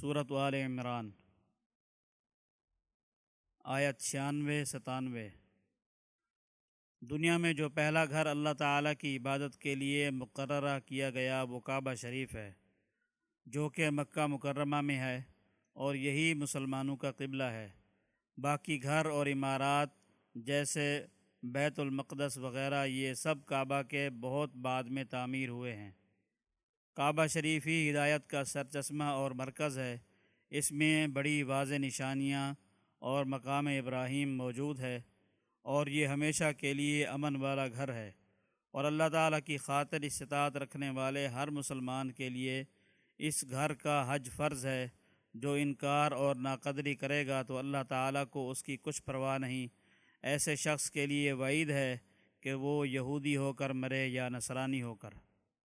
صورت وال عمران۔ آیت چھیانوے، ستانوے۔ دنیا میں جو پہلا گھر اللہ تعالیٰ کی عبادت کے لیے مقررہ کیا گیا، وہ کعبہ شریف ہے، جو کہ مکہ مکرمہ میں ہے اور یہی مسلمانوں کا قبلہ ہے۔ باقی گھر اور عمارات جیسے بیت المقدس وغیرہ، یہ سب کعبہ کے بہت بعد میں تعمیر ہوئے ہیں۔ کعبہ شریف ہی ہدایت کا سرچشمہ اور مرکز ہے۔ اس میں بڑی واضح نشانیاں اور مقام ابراہیم موجود ہے اور یہ ہمیشہ کے لیے امن والا گھر ہے۔ اور اللہ تعالیٰ کی خاطر استطاعت رکھنے والے ہر مسلمان کے لیے اس گھر کا حج فرض ہے۔ جو انکار اور ناقدری کرے گا تو اللہ تعالیٰ کو اس کی کچھ پرواہ نہیں۔ ایسے شخص کے لیے وعید ہے کہ وہ یہودی ہو کر مرے یا نصرانی ہو کر۔